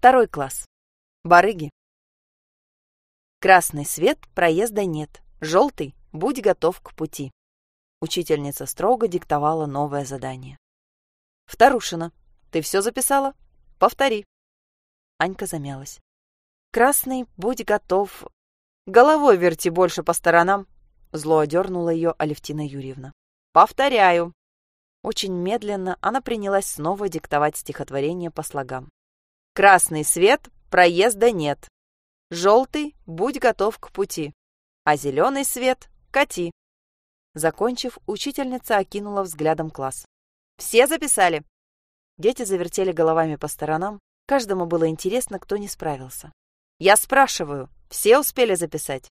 Второй класс. Барыги. Красный свет, проезда нет. Желтый, будь готов к пути. Учительница строго диктовала новое задание. Вторушина, ты все записала? Повтори. Анька замялась. Красный, будь готов. Головой верти больше по сторонам. Зло одернула ее Алевтина Юрьевна. Повторяю. Очень медленно она принялась снова диктовать стихотворение по слогам. Красный свет, проезда нет. Желтый, будь готов к пути. А зеленый свет, кати. Закончив, учительница окинула взглядом класс. Все записали? Дети завертели головами по сторонам. Каждому было интересно, кто не справился. Я спрашиваю, все успели записать?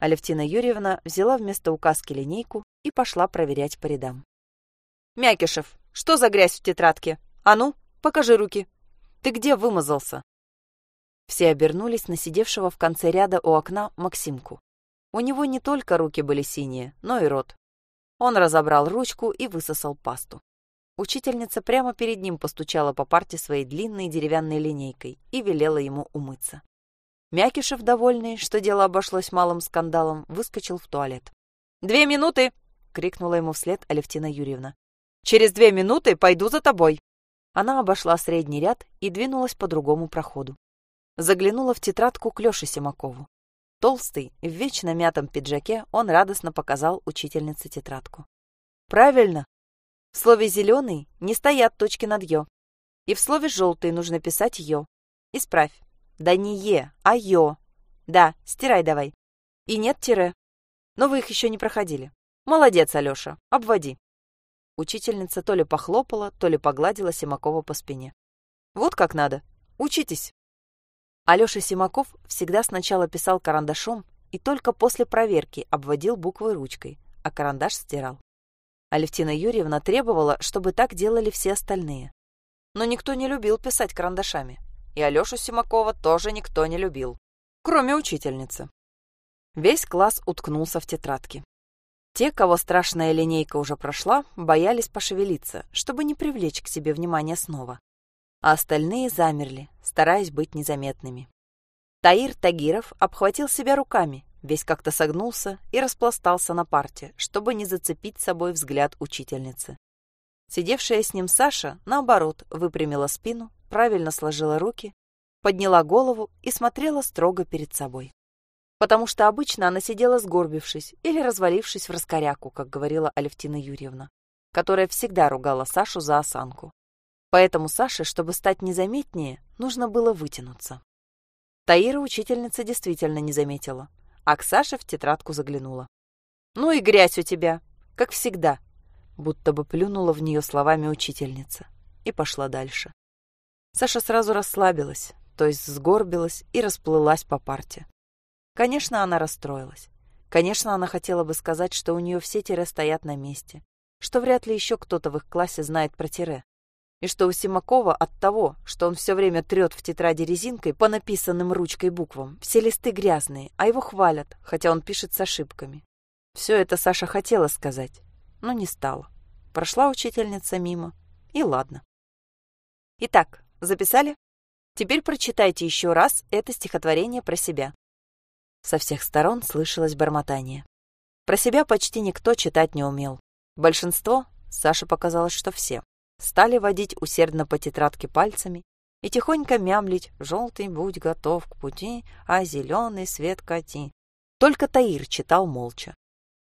Алевтина Юрьевна взяла вместо указки линейку и пошла проверять по рядам. «Мякишев, что за грязь в тетрадке? А ну, покажи руки. Ты где вымазался?» Все обернулись на сидевшего в конце ряда у окна Максимку. У него не только руки были синие, но и рот. Он разобрал ручку и высосал пасту. Учительница прямо перед ним постучала по парте своей длинной деревянной линейкой и велела ему умыться. Мякишев, довольный, что дело обошлось малым скандалом, выскочил в туалет. «Две минуты!» — крикнула ему вслед Алевтина Юрьевна. Через две минуты пойду за тобой». Она обошла средний ряд и двинулась по другому проходу. Заглянула в тетрадку к Лёше Симакову. Толстый, в вечно мятом пиджаке, он радостно показал учительнице тетрадку. «Правильно. В слове «зелёный» не стоят точки над «ё». И в слове «желтый» нужно писать «ё». Исправь. Да не «е», а «ё». Да, стирай давай. И нет тире. Но вы их еще не проходили. Молодец, Алёша, обводи. Учительница то ли похлопала, то ли погладила Симакова по спине. «Вот как надо. Учитесь!» Алёша Симаков всегда сначала писал карандашом и только после проверки обводил буквы ручкой, а карандаш стирал. Алевтина Юрьевна требовала, чтобы так делали все остальные. Но никто не любил писать карандашами. И Алёшу Симакова тоже никто не любил. Кроме учительницы. Весь класс уткнулся в тетрадки. Те, кого страшная линейка уже прошла, боялись пошевелиться, чтобы не привлечь к себе внимание снова. А остальные замерли, стараясь быть незаметными. Таир Тагиров обхватил себя руками, весь как-то согнулся и распластался на парте, чтобы не зацепить собой взгляд учительницы. Сидевшая с ним Саша, наоборот, выпрямила спину, правильно сложила руки, подняла голову и смотрела строго перед собой потому что обычно она сидела сгорбившись или развалившись в раскоряку, как говорила Алевтина Юрьевна, которая всегда ругала Сашу за осанку. Поэтому Саше, чтобы стать незаметнее, нужно было вытянуться. Таира учительница действительно не заметила, а к Саше в тетрадку заглянула. «Ну и грязь у тебя, как всегда», будто бы плюнула в нее словами учительница и пошла дальше. Саша сразу расслабилась, то есть сгорбилась и расплылась по парте. Конечно, она расстроилась. Конечно, она хотела бы сказать, что у нее все тире стоят на месте, что вряд ли еще кто-то в их классе знает про тире, и что у Симакова от того, что он все время трет в тетради резинкой по написанным ручкой буквам, все листы грязные, а его хвалят, хотя он пишет с ошибками. Все это Саша хотела сказать, но не стала. Прошла учительница мимо, и ладно. Итак, записали? Теперь прочитайте еще раз это стихотворение про себя. Со всех сторон слышалось бормотание. Про себя почти никто читать не умел. Большинство, Саше показалось, что все, стали водить усердно по тетрадке пальцами и тихонько мямлить «желтый, будь готов к пути, а зеленый свет кати». Только Таир читал молча.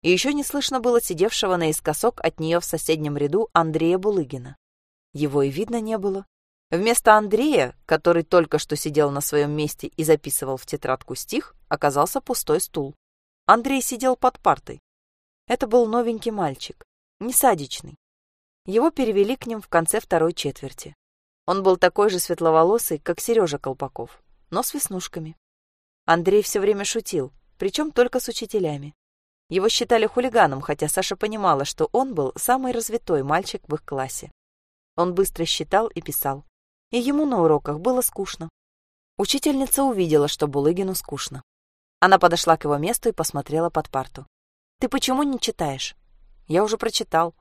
И еще не слышно было сидевшего наискосок от нее в соседнем ряду Андрея Булыгина. Его и видно не было. Вместо Андрея, который только что сидел на своем месте и записывал в тетрадку стих, оказался пустой стул. Андрей сидел под партой. Это был новенький мальчик, не садичный. Его перевели к ним в конце второй четверти. Он был такой же светловолосый, как Сережа Колпаков, но с веснушками. Андрей все время шутил, причем только с учителями. Его считали хулиганом, хотя Саша понимала, что он был самый развитой мальчик в их классе. Он быстро считал и писал и ему на уроках было скучно. Учительница увидела, что Булыгину скучно. Она подошла к его месту и посмотрела под парту. «Ты почему не читаешь?» «Я уже прочитал».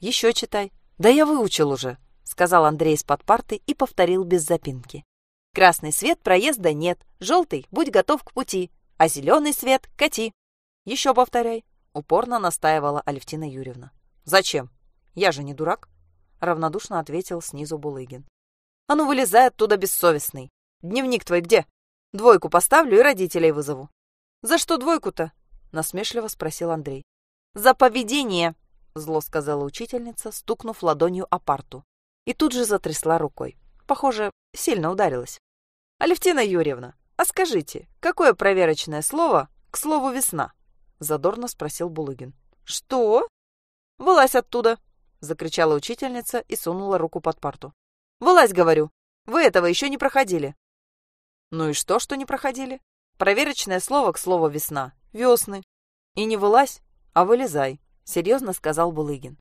«Еще читай». «Да я выучил уже», — сказал Андрей из-под парты и повторил без запинки. Красный свет проезда нет, желтый будь готов к пути, а зеленый свет кати. Еще повторяй, упорно настаивала Алевтина Юрьевна. Зачем? Я же не дурак, равнодушно ответил снизу Булыгин. А ну вылезай оттуда бессовестный. Дневник твой где? Двойку поставлю и родителей вызову. За что двойку-то? насмешливо спросил Андрей. За поведение, зло сказала учительница, стукнув ладонью о парту. И тут же затрясла рукой. Похоже, сильно ударилась. «Алевтина Юрьевна, а скажите, какое проверочное слово к слову «весна»?» Задорно спросил Булыгин. «Что?» «Вылазь оттуда!» Закричала учительница и сунула руку под парту. «Вылазь, говорю! Вы этого еще не проходили!» «Ну и что, что не проходили?» Проверочное слово к слову «весна» — «весны». И не вылазь, а вылезай, серьезно сказал Булыгин.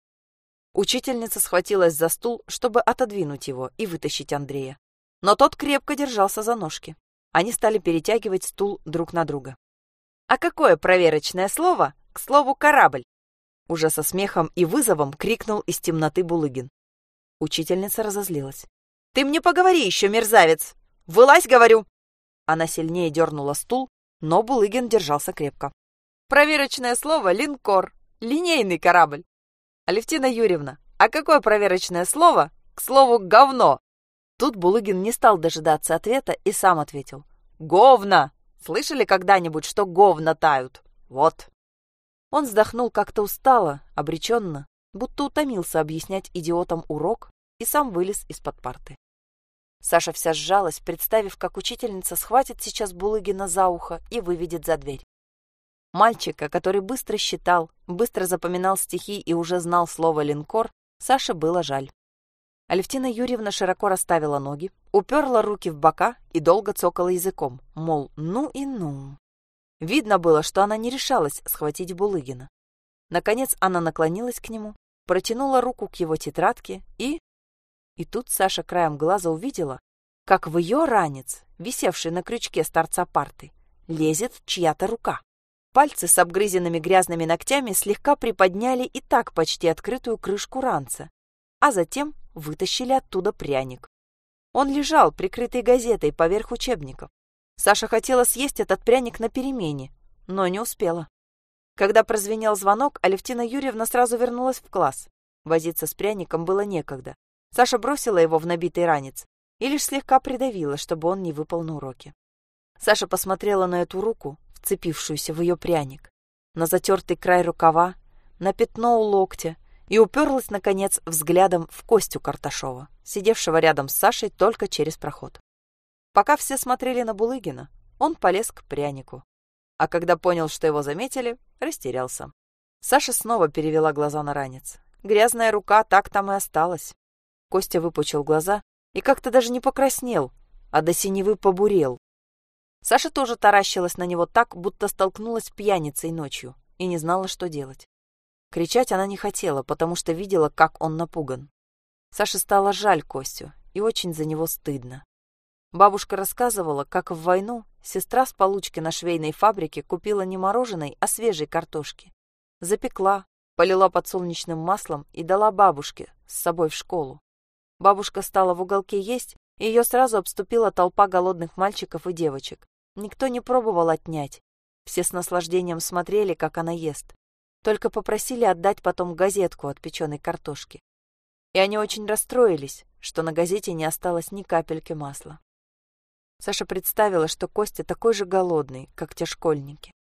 Учительница схватилась за стул, чтобы отодвинуть его и вытащить Андрея но тот крепко держался за ножки. Они стали перетягивать стул друг на друга. «А какое проверочное слово к слову «корабль»?» Уже со смехом и вызовом крикнул из темноты Булыгин. Учительница разозлилась. «Ты мне поговори еще, мерзавец! Вылазь, говорю!» Она сильнее дернула стул, но Булыгин держался крепко. «Проверочное слово — линкор, линейный корабль. Алевтина Юрьевна, а какое проверочное слово к слову «говно»?» Тут Булыгин не стал дожидаться ответа и сам ответил. «Говна! Слышали когда-нибудь, что говна тают? Вот!» Он вздохнул как-то устало, обреченно, будто утомился объяснять идиотам урок и сам вылез из-под парты. Саша вся сжалась, представив, как учительница схватит сейчас Булыгина за ухо и выведет за дверь. Мальчика, который быстро считал, быстро запоминал стихи и уже знал слово «линкор», Саше было жаль. Алевтина Юрьевна широко расставила ноги, уперла руки в бока и долго цокала языком, мол, ну и ну. Видно было, что она не решалась схватить Булыгина. Наконец она наклонилась к нему, протянула руку к его тетрадке и... И тут Саша краем глаза увидела, как в ее ранец, висевший на крючке с торца парты, лезет чья-то рука. Пальцы с обгрызенными грязными ногтями слегка приподняли и так почти открытую крышку ранца, а затем вытащили оттуда пряник. Он лежал, прикрытый газетой, поверх учебников. Саша хотела съесть этот пряник на перемене, но не успела. Когда прозвенел звонок, Алевтина Юрьевна сразу вернулась в класс. Возиться с пряником было некогда. Саша бросила его в набитый ранец и лишь слегка придавила, чтобы он не выпал на уроки. Саша посмотрела на эту руку, вцепившуюся в ее пряник, на затертый край рукава, на пятно у локтя, и уперлась, наконец, взглядом в Костю Карташова, сидевшего рядом с Сашей только через проход. Пока все смотрели на Булыгина, он полез к прянику. А когда понял, что его заметили, растерялся. Саша снова перевела глаза на ранец. Грязная рука так там и осталась. Костя выпучил глаза и как-то даже не покраснел, а до синевы побурел. Саша тоже таращилась на него так, будто столкнулась с пьяницей ночью и не знала, что делать. Кричать она не хотела, потому что видела, как он напуган. Саше стало жаль Костю и очень за него стыдно. Бабушка рассказывала, как в войну сестра с получки на швейной фабрике купила не мороженой, а свежей картошки. Запекла, полила подсолнечным маслом и дала бабушке с собой в школу. Бабушка стала в уголке есть, и ее сразу обступила толпа голодных мальчиков и девочек. Никто не пробовал отнять. Все с наслаждением смотрели, как она ест. Только попросили отдать потом газетку от печеной картошки. И они очень расстроились, что на газете не осталось ни капельки масла. Саша представила, что Костя такой же голодный, как те школьники.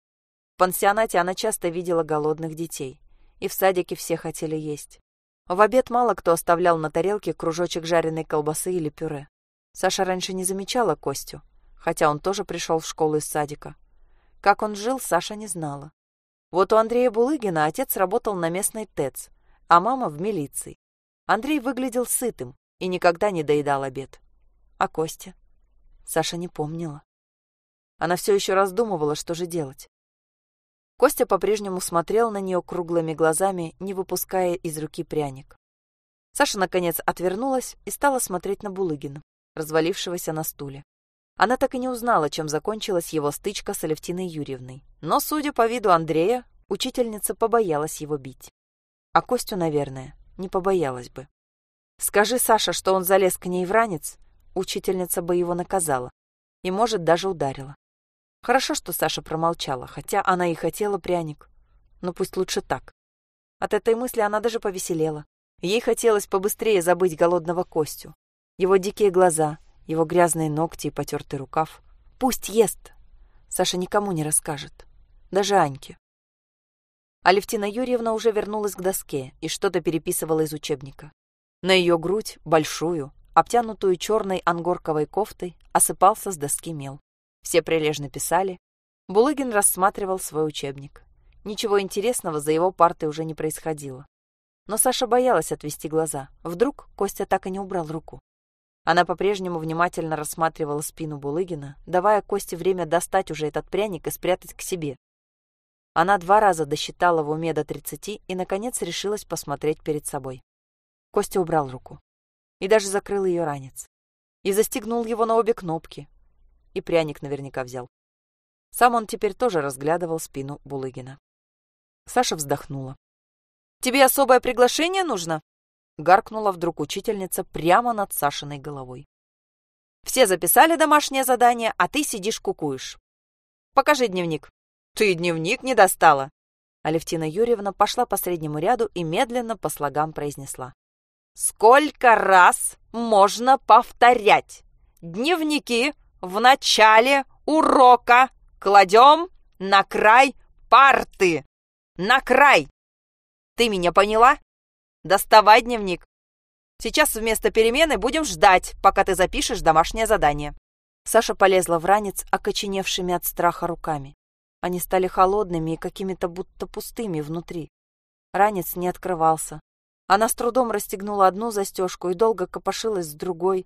В пансионате она часто видела голодных детей, и в садике все хотели есть. В обед мало кто оставлял на тарелке кружочек жареной колбасы или пюре. Саша раньше не замечала Костю, хотя он тоже пришел в школу из садика. Как он жил, Саша не знала. Вот у Андрея Булыгина отец работал на местной ТЭЦ, а мама в милиции. Андрей выглядел сытым и никогда не доедал обед. А Костя? Саша не помнила. Она все еще раздумывала, что же делать. Костя по-прежнему смотрел на нее круглыми глазами, не выпуская из руки пряник. Саша, наконец, отвернулась и стала смотреть на Булыгина, развалившегося на стуле. Она так и не узнала, чем закончилась его стычка с Алевтиной Юрьевной. Но, судя по виду Андрея, учительница побоялась его бить. А Костю, наверное, не побоялась бы. Скажи Саша, что он залез к ней в ранец, учительница бы его наказала и, может, даже ударила. Хорошо, что Саша промолчала, хотя она и хотела пряник. Но пусть лучше так. От этой мысли она даже повеселела. Ей хотелось побыстрее забыть голодного Костю. Его дикие глаза, его грязные ногти и потертый рукав. Пусть ест. Саша никому не расскажет. Даже Аньке. Алевтина Юрьевна уже вернулась к доске и что-то переписывала из учебника. На ее грудь, большую, обтянутую черной ангорковой кофтой, осыпался с доски мел. Все прилежно писали. Булыгин рассматривал свой учебник. Ничего интересного за его партой уже не происходило. Но Саша боялась отвести глаза. Вдруг Костя так и не убрал руку. Она по-прежнему внимательно рассматривала спину Булыгина, давая Косте время достать уже этот пряник и спрятать к себе. Она два раза досчитала в уме до тридцати и, наконец, решилась посмотреть перед собой. Костя убрал руку. И даже закрыл ее ранец. И застегнул его на обе кнопки. И пряник наверняка взял. Сам он теперь тоже разглядывал спину Булыгина. Саша вздохнула. «Тебе особое приглашение нужно?» Гаркнула вдруг учительница прямо над Сашиной головой. «Все записали домашнее задание, а ты сидишь кукуешь. Покажи дневник». «Ты дневник не достала!» Алевтина Юрьевна пошла по среднему ряду и медленно по слогам произнесла. Сколько раз можно повторять? Дневники в начале урока кладем на край парты. На край! Ты меня поняла? Доставай дневник. Сейчас вместо перемены будем ждать, пока ты запишешь домашнее задание. Саша полезла в ранец, окоченевшими от страха руками. Они стали холодными и какими-то будто пустыми внутри. Ранец не открывался, она с трудом расстегнула одну застежку и долго копошилась с другой,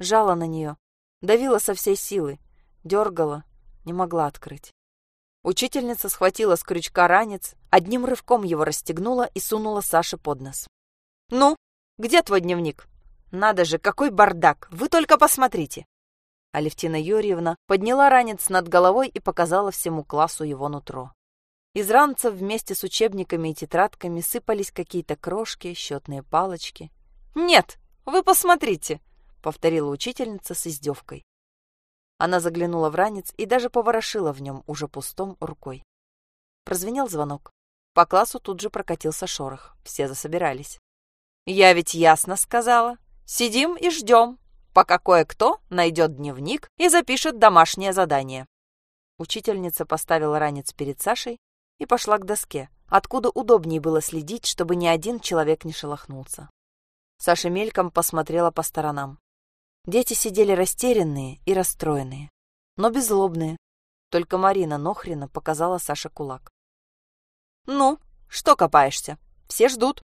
жала на нее, давила со всей силы, дергала, не могла открыть. Учительница схватила с крючка ранец, одним рывком его расстегнула и сунула Саше под нос. «Ну, где твой дневник? Надо же, какой бардак! Вы только посмотрите!» Алевтина Юрьевна подняла ранец над головой и показала всему классу его нутро. Из ранцев вместе с учебниками и тетрадками сыпались какие-то крошки, счетные палочки. «Нет, вы посмотрите!» — повторила учительница с издевкой. Она заглянула в ранец и даже поворошила в нем уже пустом рукой. Прозвенел звонок. По классу тут же прокатился шорох. Все засобирались. «Я ведь ясно сказала. Сидим и ждем, пока кое-кто найдет дневник и запишет домашнее задание». Учительница поставила ранец перед Сашей и пошла к доске, откуда удобнее было следить, чтобы ни один человек не шелохнулся. Саша мельком посмотрела по сторонам. Дети сидели растерянные и расстроенные, но беззлобные. Только Марина Нохрина показала Саше кулак. «Ну, что копаешься? Все ждут».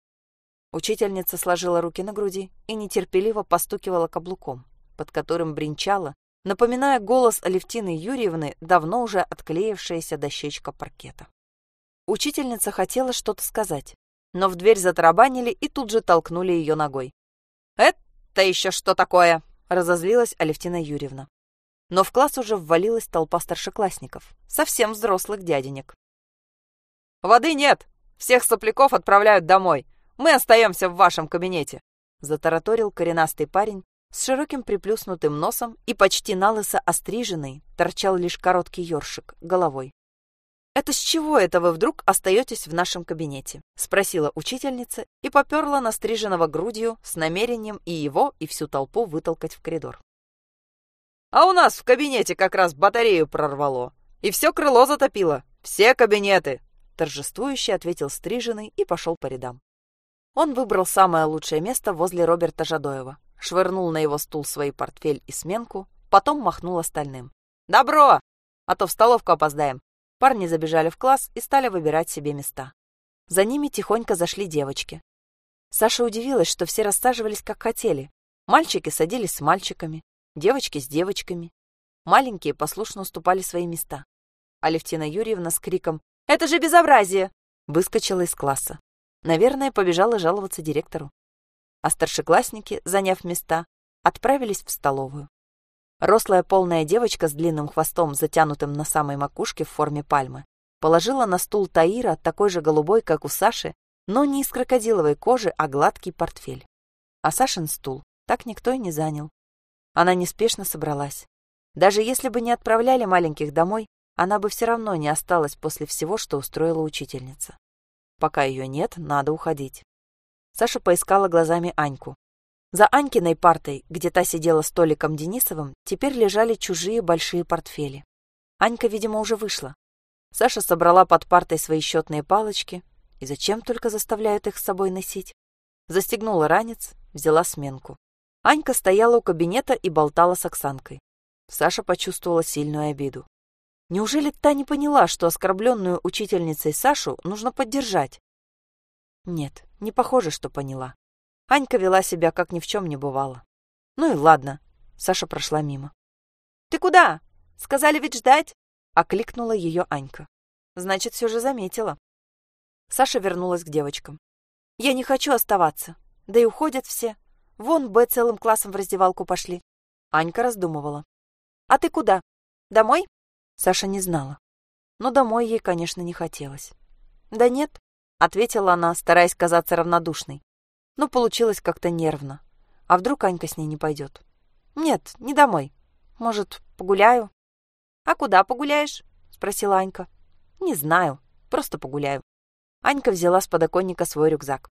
Учительница сложила руки на груди и нетерпеливо постукивала каблуком, под которым бренчала, напоминая голос Алевтины Юрьевны, давно уже отклеившаяся дощечка паркета. Учительница хотела что-то сказать, но в дверь затарабанили и тут же толкнули ее ногой. «Это еще что такое?» — разозлилась Алевтина Юрьевна. Но в класс уже ввалилась толпа старшеклассников, совсем взрослых дяденек. «Воды нет! Всех сопляков отправляют домой! Мы остаемся в вашем кабинете!» Затараторил коренастый парень с широким приплюснутым носом и почти налысо остриженный, торчал лишь короткий ёршик, головой. «Это с чего это вы вдруг остаетесь в нашем кабинете?» — спросила учительница и поперла настриженного грудью с намерением и его, и всю толпу вытолкать в коридор. «А у нас в кабинете как раз батарею прорвало, и все крыло затопило, все кабинеты!» — торжествующе ответил стриженный и пошел по рядам. Он выбрал самое лучшее место возле Роберта Жадоева, швырнул на его стул свой портфель и сменку, потом махнул остальным. «Добро! А то в столовку опоздаем. Парни забежали в класс и стали выбирать себе места. За ними тихонько зашли девочки. Саша удивилась, что все рассаживались как хотели. Мальчики садились с мальчиками, девочки с девочками. Маленькие послушно уступали свои места. Алевтина Юрьевна с криком «Это же безобразие!» выскочила из класса. Наверное, побежала жаловаться директору. А старшеклассники, заняв места, отправились в столовую. Рослая полная девочка с длинным хвостом, затянутым на самой макушке в форме пальмы, положила на стул Таира, такой же голубой, как у Саши, но не из крокодиловой кожи, а гладкий портфель. А Сашин стул так никто и не занял. Она неспешно собралась. Даже если бы не отправляли маленьких домой, она бы все равно не осталась после всего, что устроила учительница. Пока ее нет, надо уходить. Саша поискала глазами Аньку. За Анькиной партой, где та сидела столиком Денисовым, теперь лежали чужие большие портфели. Анька, видимо, уже вышла. Саша собрала под партой свои счетные палочки. И зачем только заставляют их с собой носить? Застегнула ранец, взяла сменку. Анька стояла у кабинета и болтала с Оксанкой. Саша почувствовала сильную обиду. Неужели та не поняла, что оскорбленную учительницей Сашу нужно поддержать? Нет, не похоже, что поняла. Анька вела себя, как ни в чем не бывало. Ну и ладно. Саша прошла мимо. «Ты куда? Сказали ведь ждать?» — окликнула ее Анька. Значит, все же заметила. Саша вернулась к девочкам. «Я не хочу оставаться. Да и уходят все. Вон Б целым классом в раздевалку пошли». Анька раздумывала. «А ты куда? Домой?» Саша не знала. Но домой ей, конечно, не хотелось. «Да нет», — ответила она, стараясь казаться равнодушной. Но получилось как-то нервно. А вдруг Анька с ней не пойдет? «Нет, не домой. Может, погуляю?» «А куда погуляешь?» — спросила Анька. «Не знаю. Просто погуляю». Анька взяла с подоконника свой рюкзак.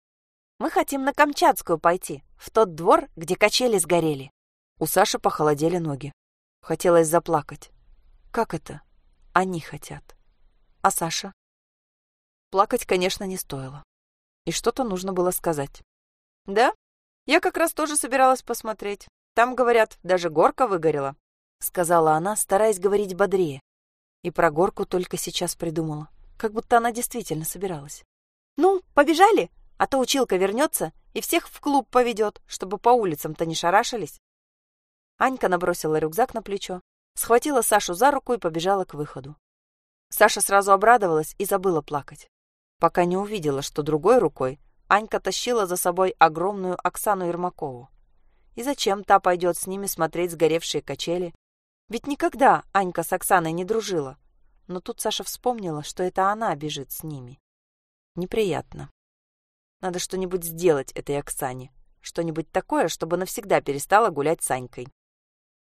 «Мы хотим на Камчатскую пойти, в тот двор, где качели сгорели». У Саши похолодели ноги. Хотелось заплакать. Как это? Они хотят. А Саша? Плакать, конечно, не стоило. И что-то нужно было сказать. Да? Я как раз тоже собиралась посмотреть. Там, говорят, даже горка выгорела, сказала она, стараясь говорить бодрее. И про горку только сейчас придумала, как будто она действительно собиралась. Ну, побежали, а то училка вернется и всех в клуб поведет, чтобы по улицам-то не шарашились. Анька набросила рюкзак на плечо, схватила Сашу за руку и побежала к выходу. Саша сразу обрадовалась и забыла плакать, пока не увидела, что другой рукой Анька тащила за собой огромную Оксану Ермакову. И зачем та пойдет с ними смотреть сгоревшие качели? Ведь никогда Анька с Оксаной не дружила. Но тут Саша вспомнила, что это она бежит с ними. Неприятно. Надо что-нибудь сделать этой Оксане. Что-нибудь такое, чтобы навсегда перестала гулять с Анькой.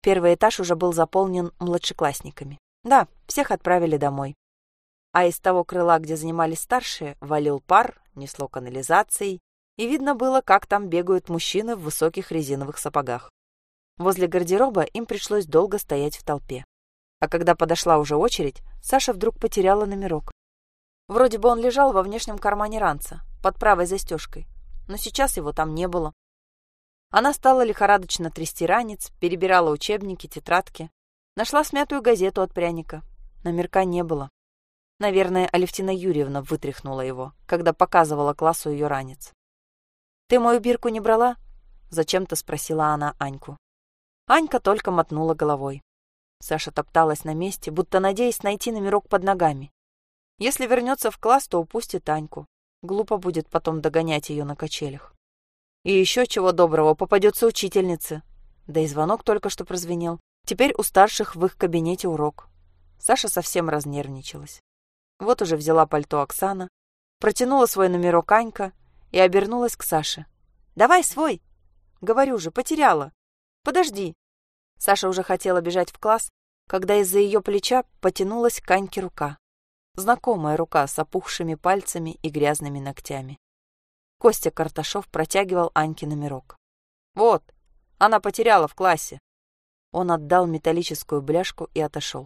Первый этаж уже был заполнен младшеклассниками. Да, всех отправили домой. А из того крыла, где занимались старшие, валил пар, несло канализацией, и видно было, как там бегают мужчины в высоких резиновых сапогах. Возле гардероба им пришлось долго стоять в толпе. А когда подошла уже очередь, Саша вдруг потеряла номерок. Вроде бы он лежал во внешнем кармане ранца, под правой застежкой, но сейчас его там не было. Она стала лихорадочно трясти ранец, перебирала учебники, тетрадки. Нашла смятую газету от пряника. Номерка не было. Наверное, Алевтина Юрьевна вытряхнула его, когда показывала классу ее ранец. «Ты мою бирку не брала?» — зачем-то спросила она Аньку. Анька только мотнула головой. Саша топталась на месте, будто надеясь найти номерок под ногами. Если вернется в класс, то упустит Аньку. Глупо будет потом догонять ее на качелях. И еще чего доброго попадется учительнице. Да и звонок только что прозвенел. Теперь у старших в их кабинете урок. Саша совсем разнервничалась. Вот уже взяла пальто Оксана, протянула свой номерок Анька и обернулась к Саше. «Давай свой!» «Говорю же, потеряла!» «Подожди!» Саша уже хотела бежать в класс, когда из-за ее плеча потянулась к Аньке рука. Знакомая рука с опухшими пальцами и грязными ногтями. Костя Карташов протягивал Аньке номерок. «Вот, она потеряла в классе». Он отдал металлическую бляшку и отошел.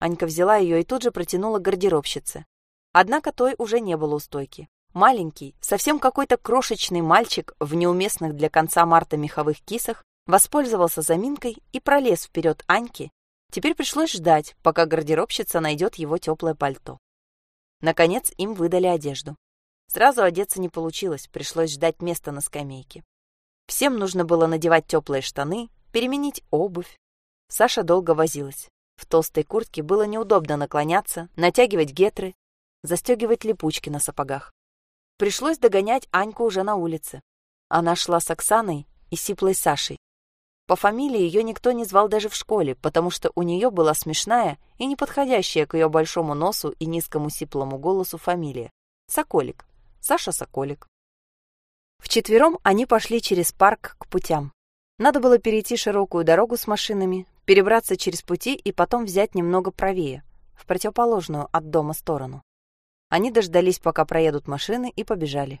Анька взяла ее и тут же протянула гардеробщице. Однако той уже не было у стойки. Маленький, совсем какой-то крошечный мальчик в неуместных для конца марта меховых кисах воспользовался заминкой и пролез вперед Аньки. Теперь пришлось ждать, пока гардеробщица найдет его теплое пальто. Наконец им выдали одежду. Сразу одеться не получилось, пришлось ждать места на скамейке. Всем нужно было надевать теплые штаны, переменить обувь. Саша долго возилась. В толстой куртке было неудобно наклоняться, натягивать гетры, застегивать липучки на сапогах. Пришлось догонять Аньку уже на улице. Она шла с Оксаной и сиплой Сашей. По фамилии ее никто не звал даже в школе, потому что у нее была смешная и неподходящая к ее большому носу и низкому сиплому голосу фамилия — Соколик. Саша Соколик. Вчетвером они пошли через парк к путям. Надо было перейти широкую дорогу с машинами, перебраться через пути и потом взять немного правее, в противоположную от дома сторону. Они дождались, пока проедут машины, и побежали.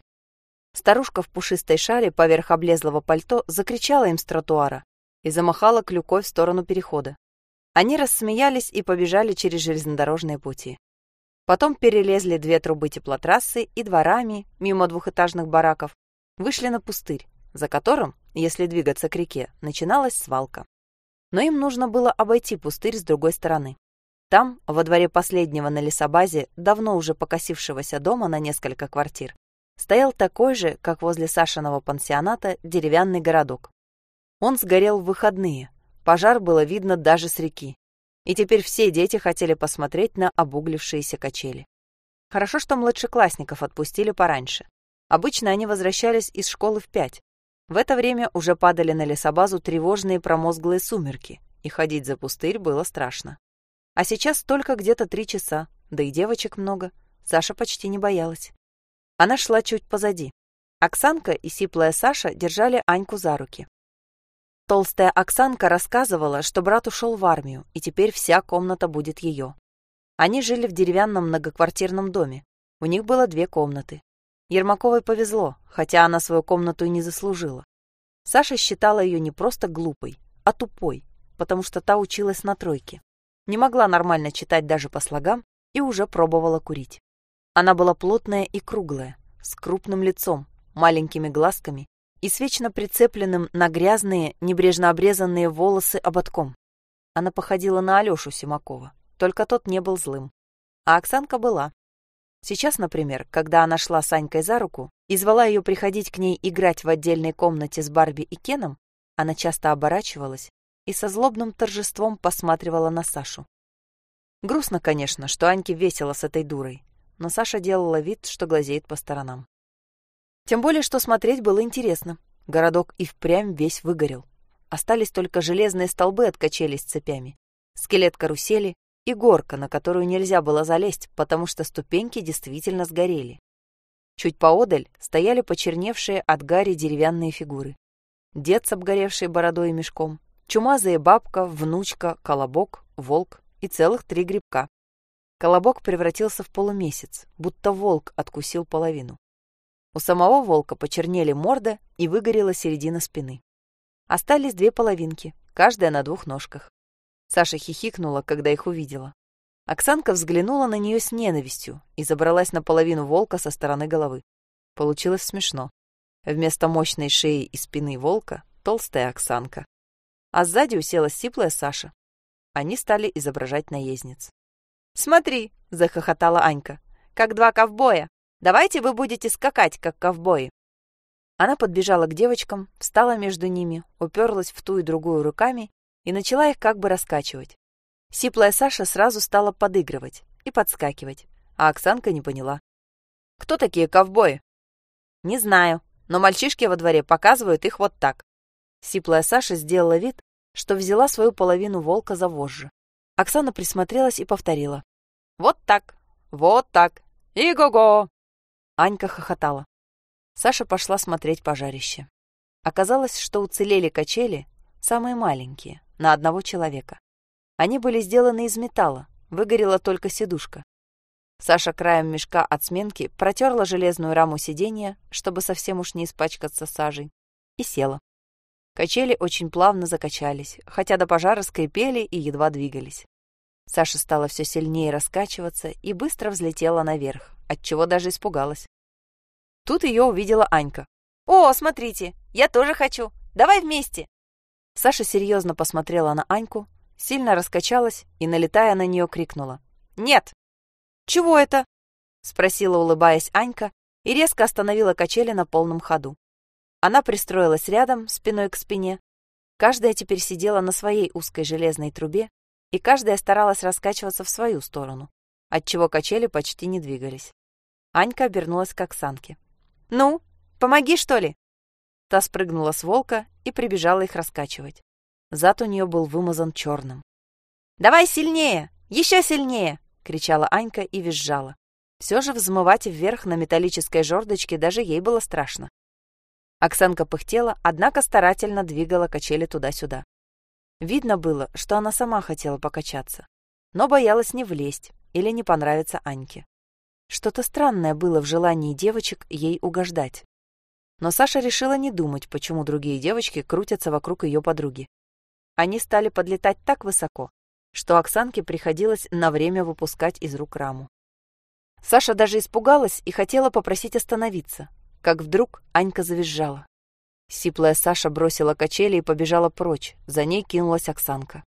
Старушка в пушистой шале поверх облезлого пальто закричала им с тротуара и замахала клюкой в сторону перехода. Они рассмеялись и побежали через железнодорожные пути. Потом перелезли две трубы теплотрассы и дворами, мимо двухэтажных бараков, вышли на пустырь, за которым, если двигаться к реке, начиналась свалка. Но им нужно было обойти пустырь с другой стороны. Там, во дворе последнего на лесобазе, давно уже покосившегося дома на несколько квартир, стоял такой же, как возле Сашиного пансионата, деревянный городок. Он сгорел в выходные, пожар было видно даже с реки, и теперь все дети хотели посмотреть на обуглившиеся качели. Хорошо, что младшеклассников отпустили пораньше. Обычно они возвращались из школы в пять. В это время уже падали на лесобазу тревожные промозглые сумерки, и ходить за пустырь было страшно. А сейчас только где-то три часа, да и девочек много. Саша почти не боялась. Она шла чуть позади. Оксанка и сиплая Саша держали Аньку за руки. Толстая Оксанка рассказывала, что брат ушел в армию, и теперь вся комната будет ее. Они жили в деревянном многоквартирном доме. У них было две комнаты. Ермаковой повезло, хотя она свою комнату и не заслужила. Саша считала ее не просто глупой, а тупой, потому что та училась на тройке. Не могла нормально читать даже по слогам и уже пробовала курить. Она была плотная и круглая, с крупным лицом, маленькими глазками и с вечно прицепленным на грязные, небрежно обрезанные волосы ободком. Она походила на Алёшу Симакова, только тот не был злым. А Оксанка была. Сейчас, например, когда она шла с Анькой за руку и звала ее приходить к ней играть в отдельной комнате с Барби и Кеном, она часто оборачивалась и со злобным торжеством посматривала на Сашу. Грустно, конечно, что Аньке весело с этой дурой, но Саша делала вид, что глазеет по сторонам. Тем более, что смотреть было интересно. Городок и впрямь весь выгорел. Остались только железные столбы от качелей с цепями, скелет карусели и горка, на которую нельзя было залезть, потому что ступеньки действительно сгорели. Чуть поодаль стояли почерневшие от гари деревянные фигуры. Дед с обгоревшей бородой и мешком, чумазая бабка, внучка, колобок, волк и целых три грибка. Колобок превратился в полумесяц, будто волк откусил половину. У самого волка почернели морда и выгорела середина спины. Остались две половинки, каждая на двух ножках. Саша хихикнула, когда их увидела. Оксанка взглянула на нее с ненавистью и забралась на половину волка со стороны головы. Получилось смешно. Вместо мощной шеи и спины волка — толстая Оксанка. А сзади уселась сиплая Саша. Они стали изображать наездниц. «Смотри!» — захохотала Анька. «Как два ковбоя!» Давайте вы будете скакать, как ковбои». Она подбежала к девочкам, встала между ними, уперлась в ту и другую руками и начала их как бы раскачивать. Сиплая Саша сразу стала подыгрывать и подскакивать, а Оксанка не поняла. «Кто такие ковбои?» «Не знаю, но мальчишки во дворе показывают их вот так». Сиплая Саша сделала вид, что взяла свою половину волка за вожжи. Оксана присмотрелась и повторила. «Вот так, вот так, и го-го!» Анька хохотала. Саша пошла смотреть пожарище. Оказалось, что уцелели качели, самые маленькие, на одного человека. Они были сделаны из металла, выгорела только сидушка. Саша краем мешка от сменки протерла железную раму сиденья, чтобы совсем уж не испачкаться сажей, и села. Качели очень плавно закачались, хотя до пожара скрипели и едва двигались. Саша стала все сильнее раскачиваться и быстро взлетела наверх, отчего даже испугалась. Тут ее увидела Анька. «О, смотрите, я тоже хочу. Давай вместе!» Саша серьезно посмотрела на Аньку, сильно раскачалась и, налетая на нее, крикнула. «Нет!» «Чего это?» — спросила, улыбаясь Анька, и резко остановила качели на полном ходу. Она пристроилась рядом, спиной к спине. Каждая теперь сидела на своей узкой железной трубе, и каждая старалась раскачиваться в свою сторону, отчего качели почти не двигались. Анька обернулась к Оксанке. «Ну, помоги, что ли?» Та спрыгнула с волка и прибежала их раскачивать. Зад у нее был вымазан черным. «Давай сильнее! Еще сильнее!» — кричала Анька и визжала. Все же взмывать вверх на металлической жердочке даже ей было страшно. Оксанка пыхтела, однако старательно двигала качели туда-сюда. Видно было, что она сама хотела покачаться, но боялась не влезть или не понравиться Аньке. Что-то странное было в желании девочек ей угождать. Но Саша решила не думать, почему другие девочки крутятся вокруг ее подруги. Они стали подлетать так высоко, что Оксанке приходилось на время выпускать из рук раму. Саша даже испугалась и хотела попросить остановиться, как вдруг Анька завизжала. Сиплая Саша бросила качели и побежала прочь, за ней кинулась Оксанка.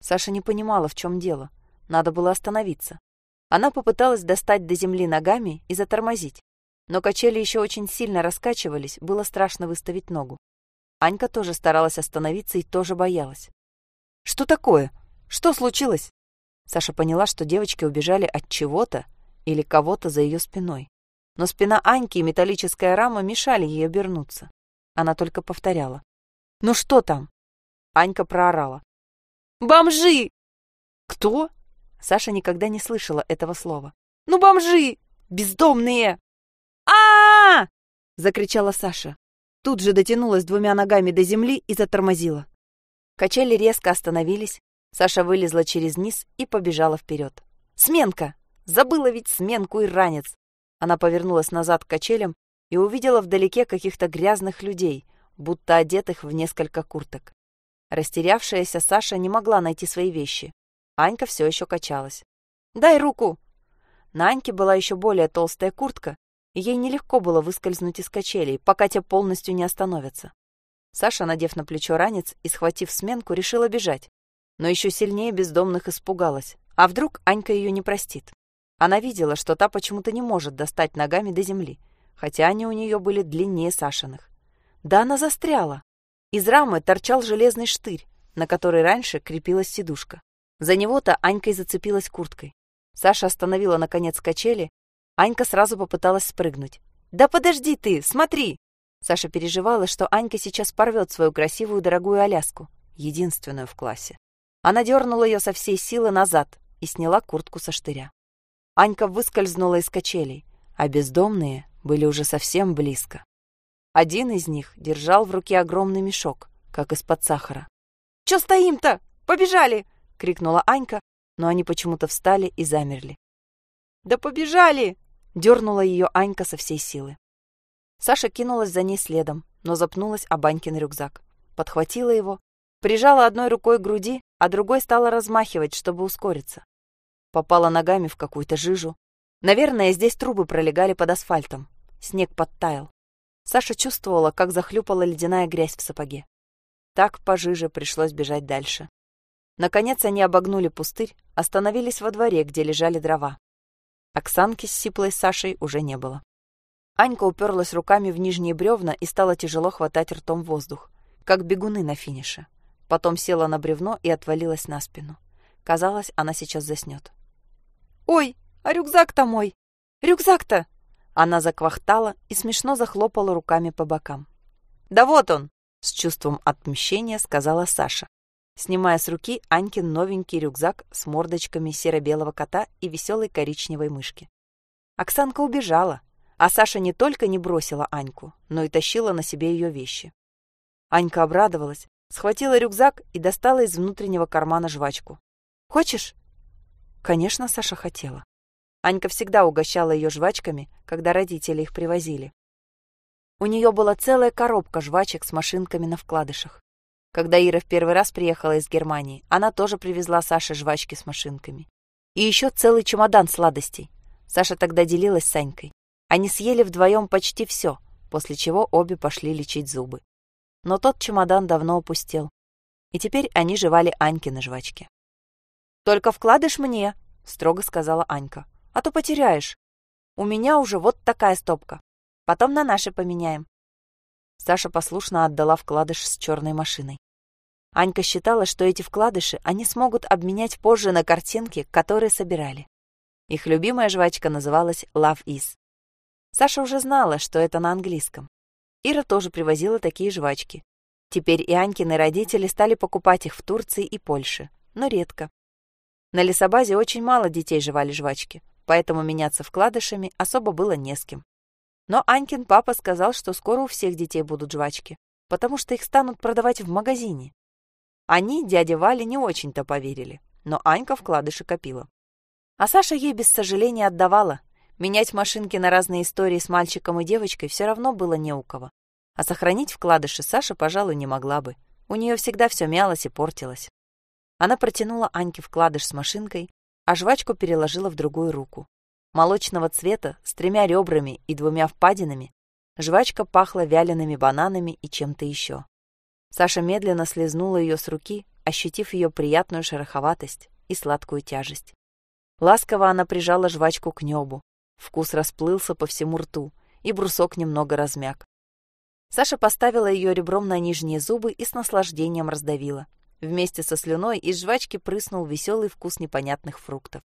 Саша не понимала, в чем дело. Надо было остановиться. Она попыталась достать до земли ногами и затормозить, но качели еще очень сильно раскачивались, было страшно выставить ногу. Анька тоже старалась остановиться и тоже боялась. «Что такое? Что случилось?» Саша поняла, что девочки убежали от чего-то или кого-то за ее спиной но спина Аньки и металлическая рама мешали ей обернуться. Она только повторяла. «Ну что там?» Анька проорала. «Бомжи!» «Кто?» Саша никогда не слышала этого слова. «Ну, бомжи! Бездомные!» Закричала Саша. Тут же дотянулась двумя ногами до земли и затормозила. Качели резко остановились. Саша вылезла через низ и побежала вперед. «Сменка! Забыла ведь сменку и ранец!» Она повернулась назад к качелям и увидела вдалеке каких-то грязных людей, будто одетых в несколько курток. Растерявшаяся Саша не могла найти свои вещи. Анька все еще качалась. «Дай руку!» На Аньке была еще более толстая куртка, ей нелегко было выскользнуть из качелей, пока те полностью не остановятся. Саша, надев на плечо ранец и схватив сменку, решила бежать, но еще сильнее бездомных испугалась. А вдруг Анька ее не простит? Она видела, что та почему-то не может достать ногами до земли, хотя они у нее были длиннее Сашиных. Да она застряла. Из рамы торчал железный штырь, на который раньше крепилась сидушка. За него-то Анька и зацепилась курткой. Саша остановила, наконец, качели. Анька сразу попыталась спрыгнуть. «Да подожди ты, смотри!» Саша переживала, что Анька сейчас порвет свою красивую дорогую Аляску, единственную в классе. Она дернула ее со всей силы назад и сняла куртку со штыря. Анька выскользнула из качелей, а бездомные были уже совсем близко. Один из них держал в руке огромный мешок, как из-под сахара. «Чё стоим-то? Побежали!» — крикнула Анька, но они почему-то встали и замерли. «Да побежали!» — дернула ее Анька со всей силы. Саша кинулась за ней следом, но запнулась об Анькин рюкзак. Подхватила его, прижала одной рукой к груди, а другой стала размахивать, чтобы ускориться. Попала ногами в какую-то жижу. Наверное, здесь трубы пролегали под асфальтом. Снег подтаял. Саша чувствовала, как захлюпала ледяная грязь в сапоге. Так по жиже пришлось бежать дальше. Наконец они обогнули пустырь, остановились во дворе, где лежали дрова. Оксанки с сиплой Сашей уже не было. Анька уперлась руками в нижние бревна и стала тяжело хватать ртом воздух, как бегуны на финише. Потом села на бревно и отвалилась на спину. Казалось, она сейчас заснет. «Ой, а рюкзак-то мой! Рюкзак-то!» Она заквахтала и смешно захлопала руками по бокам. «Да вот он!» — с чувством отмщения сказала Саша, снимая с руки Анькин новенький рюкзак с мордочками серо-белого кота и веселой коричневой мышки. Оксанка убежала, а Саша не только не бросила Аньку, но и тащила на себе ее вещи. Анька обрадовалась, схватила рюкзак и достала из внутреннего кармана жвачку. «Хочешь?» Конечно, Саша хотела. Анька всегда угощала ее жвачками, когда родители их привозили. У нее была целая коробка жвачек с машинками на вкладышах. Когда Ира в первый раз приехала из Германии, она тоже привезла Саше жвачки с машинками. И еще целый чемодан сладостей. Саша тогда делилась с Анькой. Они съели вдвоем почти все, после чего обе пошли лечить зубы. Но тот чемодан давно опустел. И теперь они жевали Анькины жвачки. «Только вкладыш мне», — строго сказала Анька. «А то потеряешь. У меня уже вот такая стопка. Потом на наши поменяем». Саша послушно отдала вкладыш с черной машиной. Анька считала, что эти вкладыши они смогут обменять позже на картинки, которые собирали. Их любимая жвачка называлась Love Is. Саша уже знала, что это на английском. Ира тоже привозила такие жвачки. Теперь и Анькины родители стали покупать их в Турции и Польше, но редко. На лесобазе очень мало детей жевали жвачки, поэтому меняться вкладышами особо было не с кем. Но Анькин папа сказал, что скоро у всех детей будут жвачки, потому что их станут продавать в магазине. Они, дядя Валя, не очень-то поверили, но Анька вкладыши копила. А Саша ей без сожаления отдавала. Менять машинки на разные истории с мальчиком и девочкой все равно было не у кого. А сохранить вкладыши Саша, пожалуй, не могла бы. У нее всегда все мялось и портилось. Она протянула Аньке вкладыш с машинкой, а жвачку переложила в другую руку. Молочного цвета, с тремя ребрами и двумя впадинами, жвачка пахла вялеными бананами и чем-то еще. Саша медленно слезнула ее с руки, ощутив ее приятную шероховатость и сладкую тяжесть. Ласково она прижала жвачку к небу. Вкус расплылся по всему рту, и брусок немного размяк. Саша поставила ее ребром на нижние зубы и с наслаждением раздавила. Вместе со слюной из жвачки прыснул веселый вкус непонятных фруктов.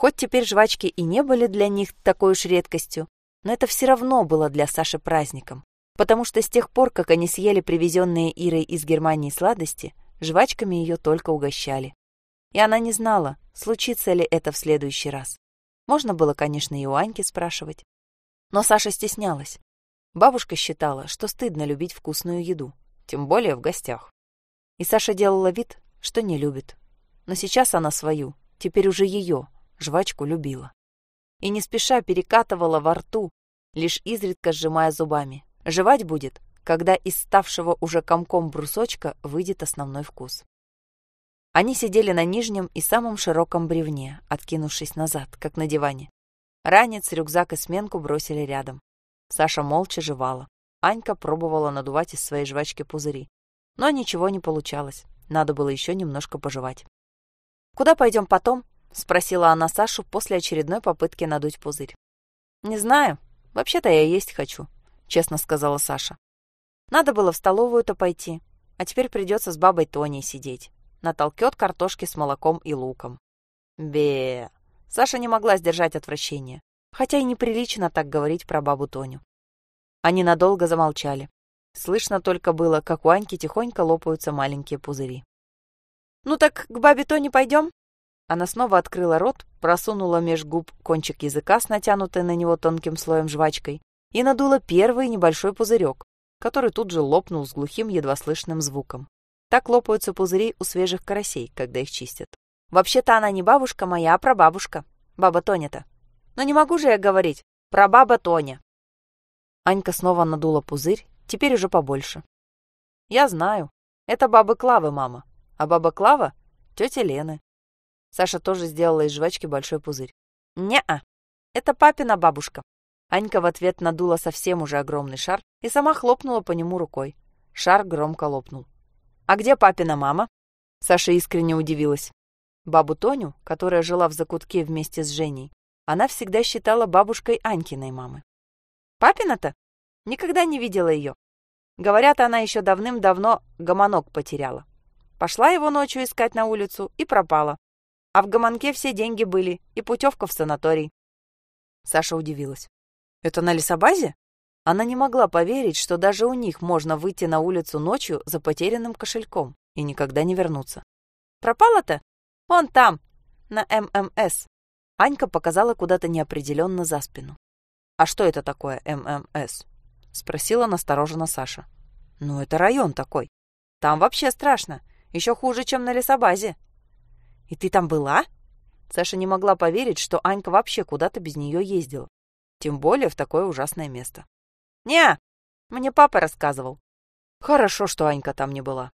Хоть теперь жвачки и не были для них такой уж редкостью, но это все равно было для Саши праздником, потому что с тех пор, как они съели привезенные Ирой из Германии сладости, жвачками ее только угощали. И она не знала, случится ли это в следующий раз. Можно было, конечно, и у Аньки спрашивать. Но Саша стеснялась. Бабушка считала, что стыдно любить вкусную еду, тем более в гостях. И Саша делала вид, что не любит. Но сейчас она свою, теперь уже ее, жвачку любила. И не спеша перекатывала во рту, лишь изредка сжимая зубами. Жевать будет, когда из ставшего уже комком брусочка выйдет основной вкус. Они сидели на нижнем и самом широком бревне, откинувшись назад, как на диване. Ранец, рюкзак и сменку бросили рядом. Саша молча жевала. Анька пробовала надувать из своей жвачки пузыри. Но ничего не получалось. Надо было еще немножко пожевать. «Куда пойдем потом?» — спросила она Сашу после очередной попытки надуть пузырь. «Не знаю. Вообще-то я есть хочу», — честно сказала Саша. «Надо было в столовую-то пойти, а теперь придется с бабой Тоней сидеть. Натолкет картошки с молоком и луком». Бе. Саша не могла сдержать отвращение хотя и неприлично так говорить про бабу Тоню. Они надолго замолчали. Слышно только было, как у Аньки тихонько лопаются маленькие пузыри. «Ну так к бабе Тоне пойдем?» Она снова открыла рот, просунула меж губ кончик языка с натянутой на него тонким слоем жвачкой и надула первый небольшой пузырек, который тут же лопнул с глухим, едва слышным звуком. Так лопаются пузыри у свежих карасей, когда их чистят. «Вообще-то она не бабушка моя, а прабабушка. Баба Тоня-то. Но не могу же я говорить про баба Тоня. Анька снова надула пузырь, теперь уже побольше. Я знаю. Это бабы Клавы, мама. А баба Клава — тетя Лены. Саша тоже сделала из жвачки большой пузырь. Не-а. Это папина бабушка. Анька в ответ надула совсем уже огромный шар и сама хлопнула по нему рукой. Шар громко лопнул. «А где папина мама?» Саша искренне удивилась. Бабу Тоню, которая жила в закутке вместе с Женей, она всегда считала бабушкой Анькиной мамы. Папина-то? Никогда не видела ее. Говорят, она еще давным-давно гомонок потеряла. Пошла его ночью искать на улицу и пропала. А в гомонке все деньги были и путевка в санаторий. Саша удивилась. Это на лесобазе? Она не могла поверить, что даже у них можно выйти на улицу ночью за потерянным кошельком и никогда не вернуться. Пропала-то? Он там, на ММС. Анька показала куда-то неопределенно за спину. «А что это такое ММС?» — спросила настороженно Саша. «Ну, это район такой. Там вообще страшно. Еще хуже, чем на лесобазе». «И ты там была?» Саша не могла поверить, что Анька вообще куда-то без нее ездила. Тем более в такое ужасное место. «Не, мне папа рассказывал». Хорошо, что Анька там не была.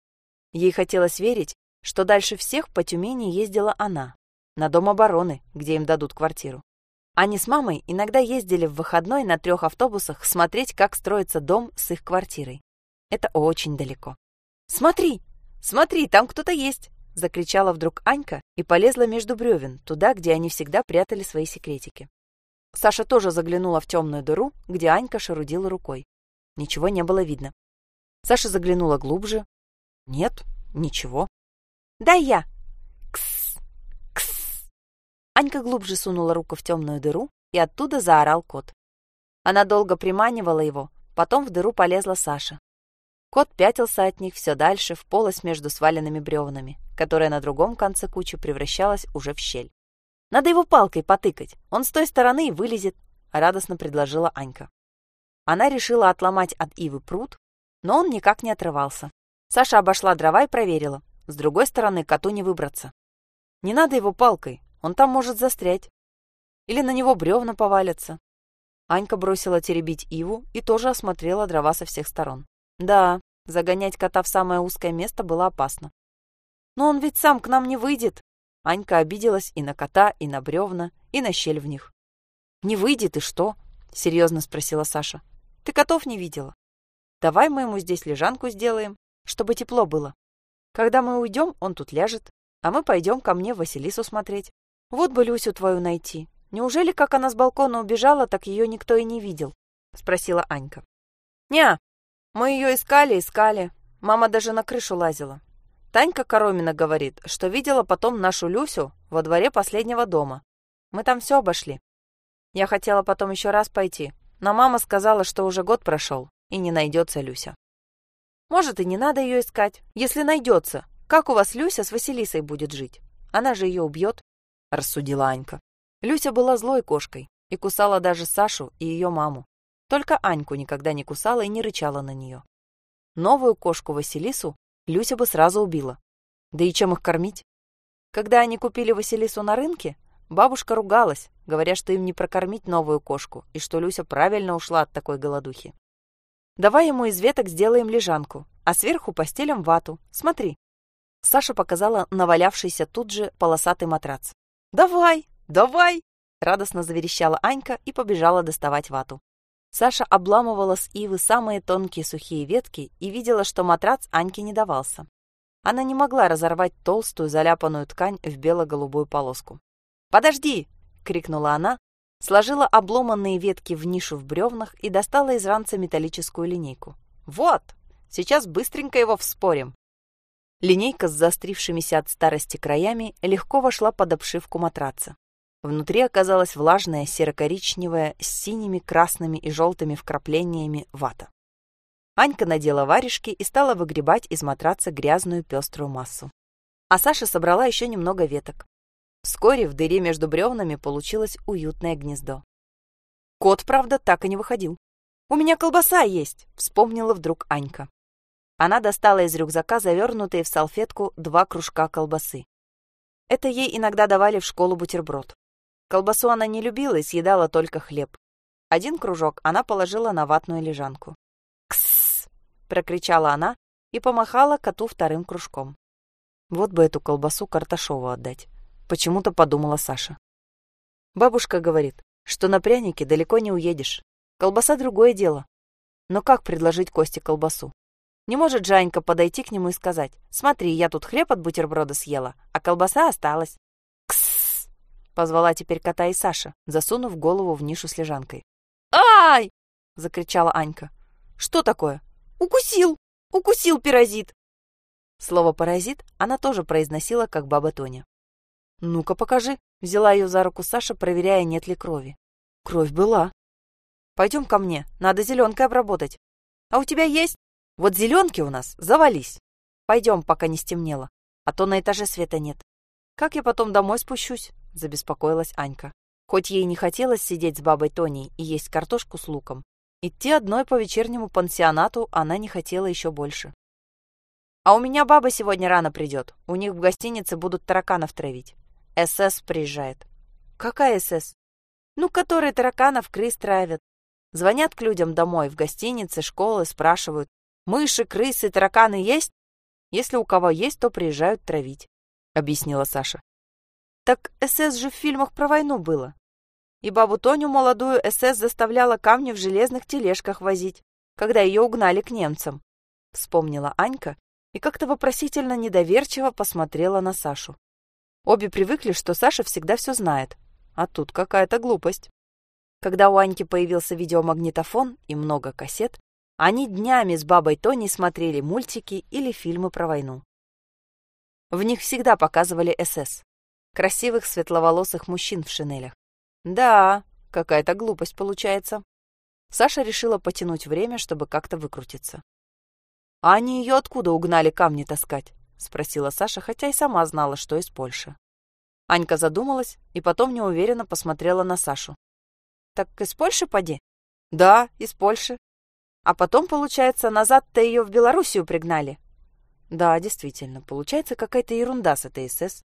Ей хотелось верить, что дальше всех по Тюмени ездила она, на Дом обороны, где им дадут квартиру. Они с мамой иногда ездили в выходной на трех автобусах смотреть, как строится дом с их квартирой. Это очень далеко. «Смотри! Смотри, там кто-то есть!» — закричала вдруг Анька и полезла между бревен, туда, где они всегда прятали свои секретики. Саша тоже заглянула в темную дыру, где Анька шарудила рукой. Ничего не было видно. Саша заглянула глубже. Нет, ничего. «Дай я!» Анька глубже сунула руку в темную дыру, и оттуда заорал кот. Она долго приманивала его, потом в дыру полезла Саша. Кот пятился от них все дальше, в полость между сваленными бревнами, которая на другом конце кучи превращалась уже в щель. «Надо его палкой потыкать, он с той стороны и вылезет», — радостно предложила Анька. Она решила отломать от ивы пруд, но он никак не отрывался. Саша обошла дрова и проверила. С другой стороны, коту не выбраться. Не надо его палкой, он там может застрять. Или на него бревна повалятся. Анька бросила теребить иву и тоже осмотрела дрова со всех сторон. Да, загонять кота в самое узкое место было опасно. Но он ведь сам к нам не выйдет. Анька обиделась и на кота, и на бревна, и на щель в них. «Не выйдет, и что?» — серьезно спросила Саша. «Ты котов не видела. Давай мы ему здесь лежанку сделаем, чтобы тепло было. Когда мы уйдем, он тут ляжет, а мы пойдем ко мне Василису смотреть. Вот бы Люсю твою найти. Неужели, как она с балкона убежала, так ее никто и не видел?» — спросила Анька. «Не, мы ее искали, искали. Мама даже на крышу лазила. Танька Коромина говорит, что видела потом нашу Люсю во дворе последнего дома. Мы там все обошли. Я хотела потом еще раз пойти, но мама сказала, что уже год прошел, и не найдется Люся. Может, и не надо ее искать. Если найдется, как у вас Люся с Василисой будет жить? Она же ее убьет, — рассудила Анька. Люся была злой кошкой и кусала даже Сашу и ее маму. Только Аньку никогда не кусала и не рычала на нее. Новую кошку Василису Люся бы сразу убила. Да и чем их кормить? Когда они купили Василису на рынке, бабушка ругалась, говоря, что им не прокормить новую кошку и что Люся правильно ушла от такой голодухи. «Давай ему из веток сделаем лежанку, а сверху постелим вату. Смотри». Саша показала навалявшийся тут же полосатый матрац. «Давай, давай!» радостно заверещала Анька и побежала доставать вату. Саша обламывала с ивы самые тонкие сухие ветки и видела, что матрац Аньке не давался. Она не могла разорвать толстую заляпанную ткань в бело-голубую полоску. «Подожди!» — крикнула она, сложила обломанные ветки в нишу в бревнах и достала из ранца металлическую линейку. «Вот! Сейчас быстренько его вспорим!» Линейка с заострившимися от старости краями легко вошла под обшивку матраца. Внутри оказалась влажная серо-коричневая с синими, красными и желтыми вкраплениями вата. Анька надела варежки и стала выгребать из матраца грязную пеструю массу. А Саша собрала еще немного веток. Вскоре в дыре между бревнами получилось уютное гнездо. Кот, правда, так и не выходил. «У меня колбаса есть!» — вспомнила вдруг Анька. Она достала из рюкзака завернутые в салфетку два кружка колбасы. Это ей иногда давали в школу бутерброд. Колбасу она не любила и съедала только хлеб. Один кружок она положила на ватную лежанку. «Ксс!» — прокричала она и помахала коту вторым кружком. Вот бы эту колбасу Карташову отдать. Почему-то подумала Саша. Бабушка говорит, что на прянике далеко не уедешь. Колбаса — другое дело. Но как предложить Косте колбасу? Не может Жанька подойти к нему и сказать, «Смотри, я тут хлеб от бутерброда съела, а колбаса осталась». Позвала теперь кота и Саша, засунув голову в нишу с лежанкой. «Ай!» — закричала Анька. «Что такое?» «Укусил! Укусил паразит!» Слово «паразит» она тоже произносила, как баба Тоня. «Ну-ка, покажи!» — взяла ее за руку Саша, проверяя, нет ли крови. Кровь была. «Пойдем ко мне, надо зеленкой обработать. А у тебя есть? Вот зеленки у нас, завались. Пойдем, пока не стемнело, а то на этаже света нет. Как я потом домой спущусь?» — забеспокоилась Анька. Хоть ей не хотелось сидеть с бабой Тоней и есть картошку с луком, идти одной по вечернему пансионату она не хотела еще больше. «А у меня баба сегодня рано придет. У них в гостинице будут тараканов травить. СС приезжает». «Какая СС?» «Ну, которые тараканов крыс травят. Звонят к людям домой, в гостинице, школы, спрашивают, мыши, крысы, тараканы есть? Если у кого есть, то приезжают травить», — объяснила Саша. Так СС же в фильмах про войну было. И бабу Тоню молодую СС заставляла камни в железных тележках возить, когда ее угнали к немцам. Вспомнила Анька и как-то вопросительно недоверчиво посмотрела на Сашу. Обе привыкли, что Саша всегда все знает, а тут какая-то глупость. Когда у Аньки появился видеомагнитофон и много кассет, они днями с бабой Тони смотрели мультики или фильмы про войну. В них всегда показывали СС красивых светловолосых мужчин в шинелях. Да, какая-то глупость получается. Саша решила потянуть время, чтобы как-то выкрутиться. «А они ее откуда угнали камни таскать?» — спросила Саша, хотя и сама знала, что из Польши. Анька задумалась и потом неуверенно посмотрела на Сашу. «Так из Польши поди?» Да, из Польши. А потом, получается, назад-то ее в Белоруссию пригнали. Да, действительно, получается какая-то ерунда с этой СС.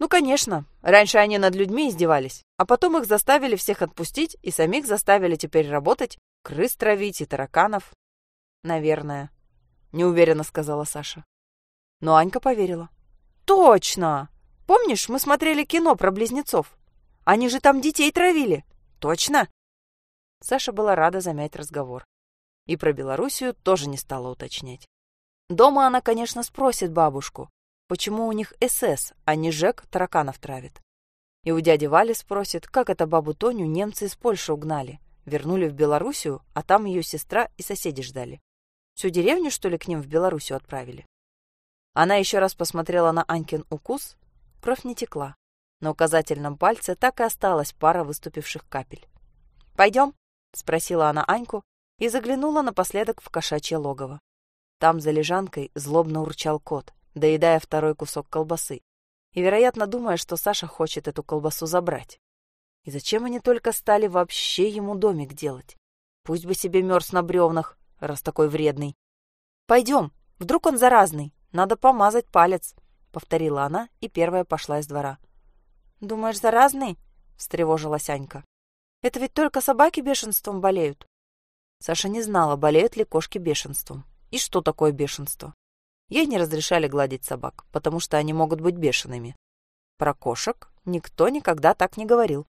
Ну, конечно, раньше они над людьми издевались, а потом их заставили всех отпустить и самих заставили теперь работать, крыс травить и тараканов. Наверное, неуверенно сказала Саша. Но Анька поверила. Точно! Помнишь, мы смотрели кино про близнецов? Они же там детей травили. Точно? Саша была рада замять разговор. И про Белоруссию тоже не стала уточнять. Дома она, конечно, спросит бабушку, почему у них СС, а не ЖЭК тараканов травит. И у дяди Вали спросит, как это бабу Тоню немцы из Польши угнали, вернули в Белоруссию, а там ее сестра и соседи ждали. Всю деревню, что ли, к ним в Белоруссию отправили? Она еще раз посмотрела на Анькин укус, кровь не текла. На указательном пальце так и осталась пара выступивших капель. «Пойдем?» — спросила она Аньку и заглянула напоследок в кошачье логово. Там за лежанкой злобно урчал кот, доедая второй кусок колбасы, и, вероятно, думая, что Саша хочет эту колбасу забрать. И зачем они только стали вообще ему домик делать? Пусть бы себе мерз на бревнах, раз такой вредный. «Пойдем, вдруг он заразный, надо помазать палец», — повторила она и первая пошла из двора. «Думаешь, заразный?» — встревожилась Анька. Это ведь только собаки бешенством болеют. Саша не знала, болеют ли кошки бешенством. И что такое бешенство. Ей не разрешали гладить собак, потому что они могут быть бешеными. Про кошек никто никогда так не говорил.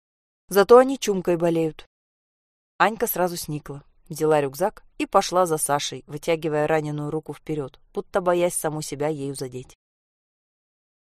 Зато они чумкой болеют. Анька сразу сникла, взяла рюкзак и пошла за Сашей, вытягивая раненую руку вперед, будто боясь саму себя ею задеть.